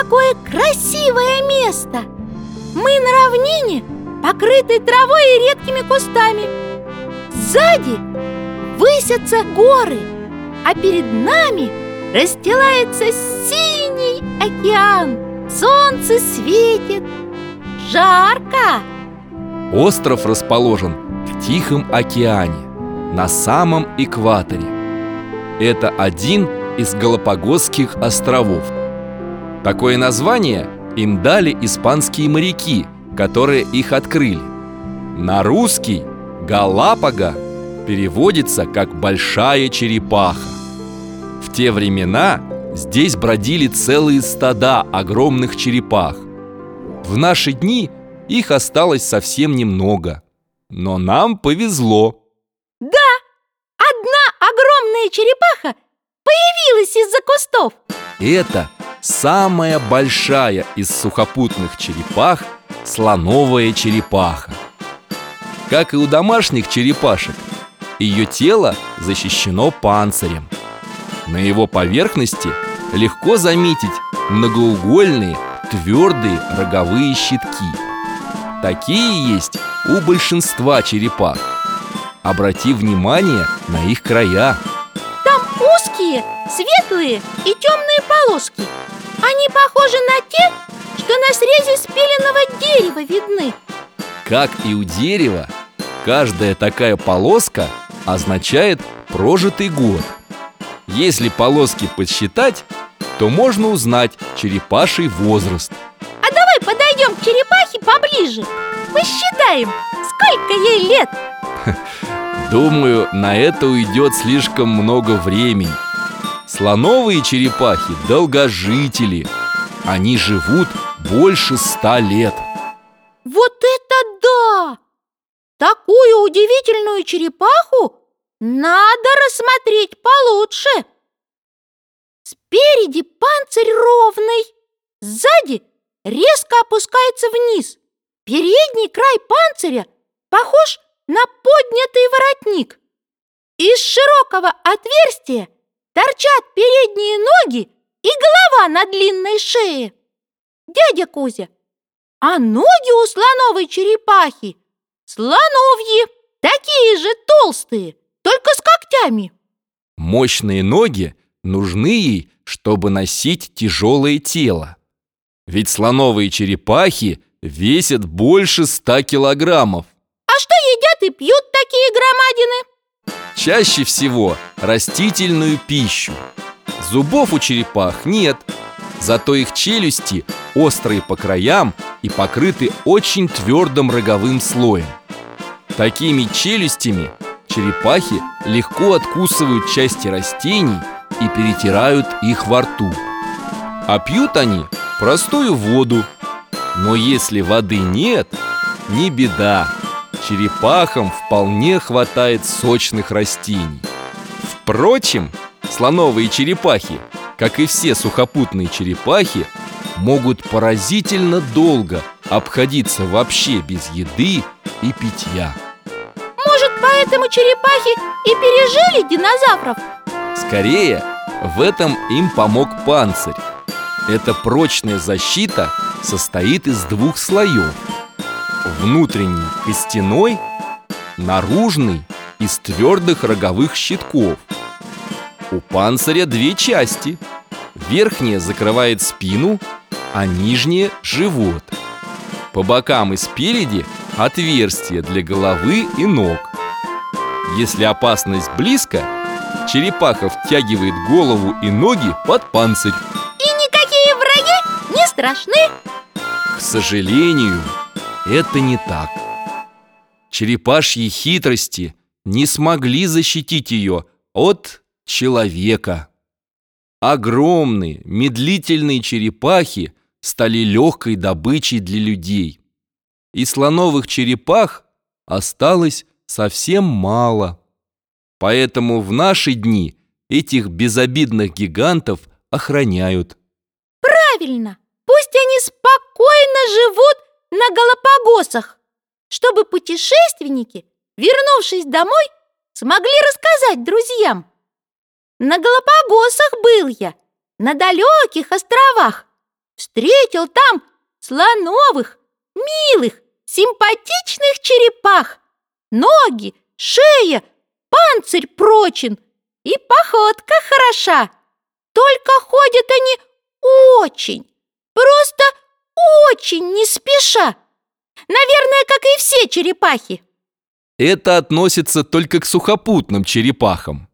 какое красивое место! Мы на равнине, покрытой травой и редкими кустами Сзади высятся горы, а перед нами расстилается синий океан Солнце светит, жарко Остров расположен в Тихом океане, на самом экваторе. Это один из Галапагосских островов. Такое название им дали испанские моряки, которые их открыли. На русский Галапага переводится как «большая черепаха». В те времена здесь бродили целые стада огромных черепах. В наши дни их осталось совсем немного. Но нам повезло. Да, одна огромная черепаха появилась из-за кустов Это самая большая из сухопутных черепах слоновая черепаха. Как и у домашних черепашек, ее тело защищено панцирем. На его поверхности легко заметить многоугольные твердые роговые щитки. Такие есть у большинства черепах. Обрати внимание на их края. Там узкие, светлые и темные полоски Они похожи на те, что на срезе спиленного дерева видны Как и у дерева, каждая такая полоска означает прожитый год. Если полоски подсчитать, то можно узнать черепаший возраст. А давай подойдем к черепахе поближе Посчитаем, сколько ей лет Думаю, на это уйдет слишком много времени. Слоновые черепахи – долгожители. Они живут больше ста лет. Вот это да! Такую удивительную черепаху надо рассмотреть получше Спереди панцирь ровный Сзади резко опускается вниз Передний край панциря похож на поднятый воротник Из широкого отверстия торчат передние ноги и голова на длинной шее Дядя Кузя, а ноги у слоновой черепахи слоновьи, такие же толстые, только с когтями Мощные ноги нужны ей, чтобы носить тяжелое тело. Ведь слоновые черепахи весят больше ста килограммов. А что едят и пьют такие громадины? Чаще всего растительную пищу. Зубов у черепах нет, зато их челюсти острые по краям и покрыты очень твердым роговым слоем. Такими челюстями черепахи легко откусывают части растений и перетирают их во рту. А пьют они простую воду. Но если воды нет, не беда. Черепахам вполне хватает сочных растений. Впрочем, слоновые черепахи, как и все сухопутные черепахи, могут поразительно долго обходиться вообще без еды и питья. Может, поэтому черепахи и пережили динозавров? Скорее, в этом им помог панцирь. Эта прочная защита состоит из двух слоев. Внутренний костяной, наружный из твердых роговых щитков. У панциря две части. Верхняя закрывает спину, а нижняя – живот. По бокам и спереди отверстия для головы и ног. Если опасность близко, черепаха втягивает голову и ноги под панцирь. И никакие враги не страшны? К сожалению, это не так. Черепашьи хитрости не смогли защитить ее от человека. Огромные, медлительные черепахи стали легкой добычей для людей. И слоновых черепах осталось совсем мало. Поэтому в наши дни этих безобидных гигантов охраняют. Правильно! Пусть они спокойно живут на Галапагосах, чтобы путешественники, вернувшись домой, смогли рассказать друзьям. На Галапагосах был я, на далеких островах, встретил там слоновых, милых, симпатичных черепах. Ноги, шея, панцирь прочен и походка хороша. Только ходят они очень, просто очень не спеша. Наверное, как и все черепахи. Это относится только к сухопутным черепахам.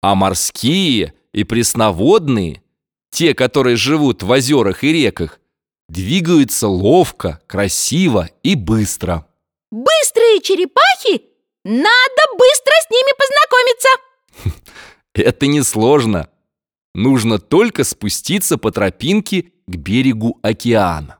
А морские и пресноводные, те, которые живут в озерах и реках, двигаются ловко, красиво и быстро. Быстрые черепахи? Надо быстро с ними познакомиться. Это несложно. Нужно только спуститься по тропинке к берегу океана.